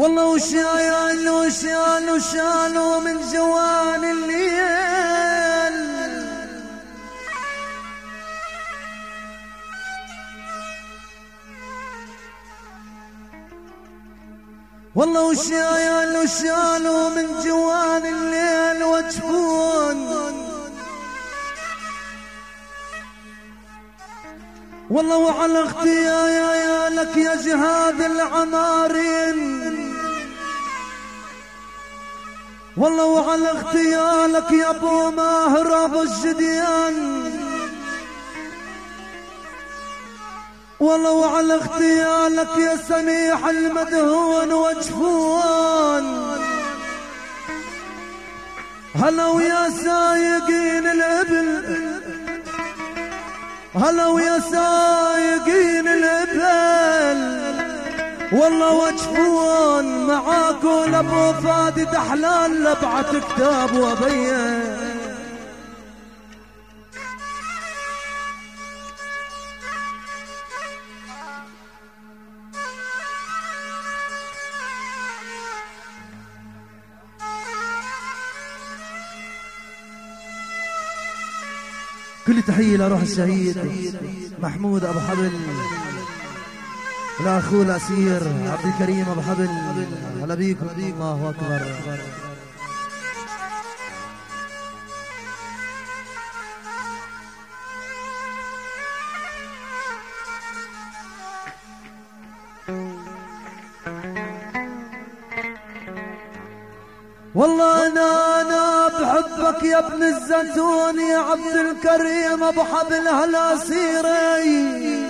والله وشايل وشال وشالوا من جوان الليل. والله وشايل وشالوا من جوان الليل وجفون والله وعلى أختي يا يا لك يا جهاد العمارين. والله وعلى اغتيالك يا أبو ماهر أبو الجديان. والله وعلى اغتيالك يا سميح المدهون وجفون هلا ويا سايقين الإبل هلا ويا سايقين والله وجفون معاكو لأبو فادي دحلان لبعت كتاب وبين كل تحية لروح الشهيد محمود أبو حبل. لأخوه الأسير عبد الكريم أبو حبل هلا بيكم الله أكبر. والله أنا أنا بحبك يا ابن الزيتون يا عبد الكريم أبو حبل هلا سيري.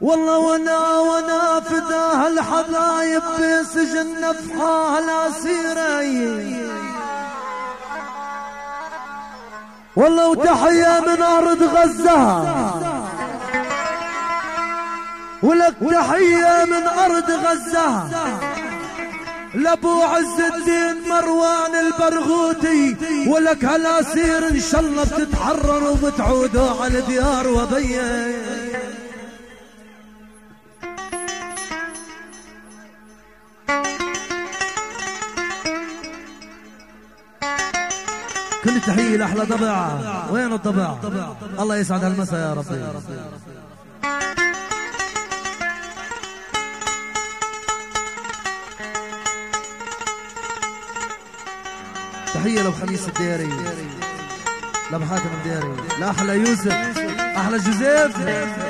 والله وأنا وأنا فداه الحبايب في سجن نفحة هلا سيري والله وتحية من أرض غزة. ولك تحية من أرض غزة. لأبو عز الدين مروان البرغوثي ولك هلا سير إن شاء الله بتتحرروا وبتعودوا على الديار وبين كل تحية لأحلى ضبع وين الضبع الله يسعد هالمساء يا ربي. تحية لو خميس الديري لأبو حاتم الديري. لأحلى يوسف. أحلى جوزيف.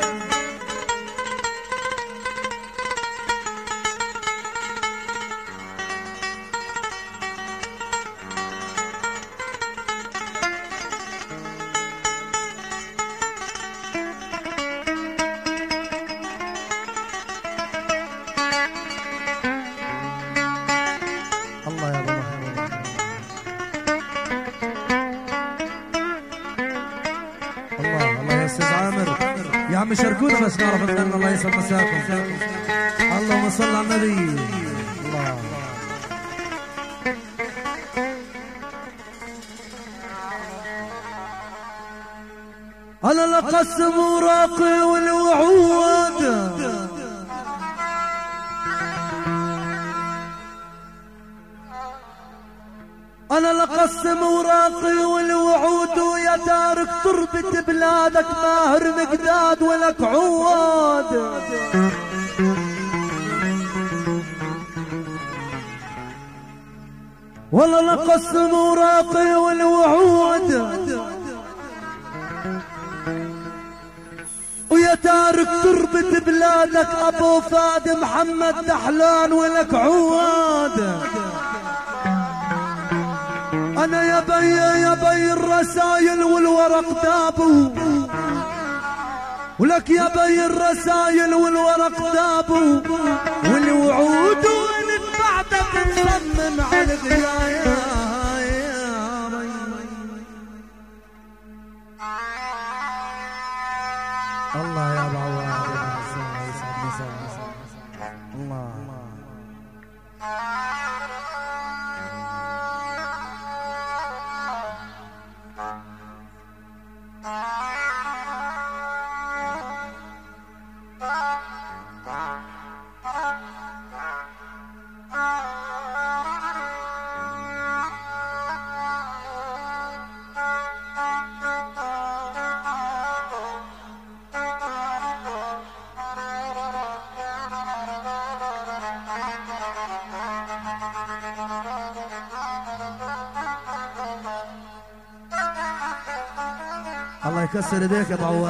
عم شاركونا بس نعرف نغني الله يسعد مساكم. اللهم صل على النبي. الله. أنا لقسم وراقي والوعود. أنا لقسم وراقي والوعود ويا تارك تربة بلادك ماهر مقداد ولك عواد. والله لقسم وراقي والوعود. ويا تارك تربة بلادك أبو فاد محمد دحلان ولك عواد. أنا يا بي الرسايل والورق دابو. ولك يا بي الرسايل والورق دابو. والوعود وين بعدك نصمم على القيايا الله يا ابو عواد يسعد الله يكسر ايديك يا ابو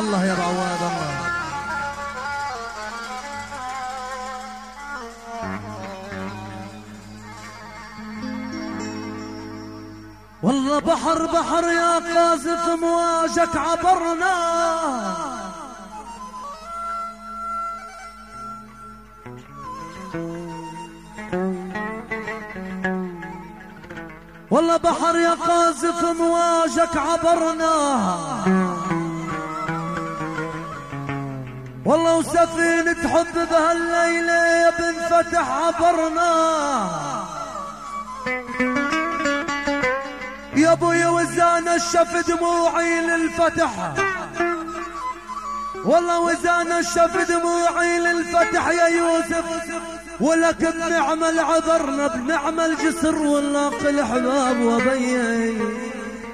الله يا ابو عواد الله. والله بحر بحر يا قاذف مواجك عبرنا. والله بحر يا قاذف مواجك عبرنا. والله وسفينة حب بهالليلة بنفتح عبرنا. يا أبويا وزان الشف دموعي للفتح. والله وزان الشف دموعي للفتح يا يوسف. ولك بنعمل عبرنا بنعمل الجسر ونلاقي حباب وبيي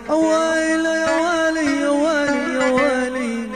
ويلي يا ويلي يا ويلي يا ويلي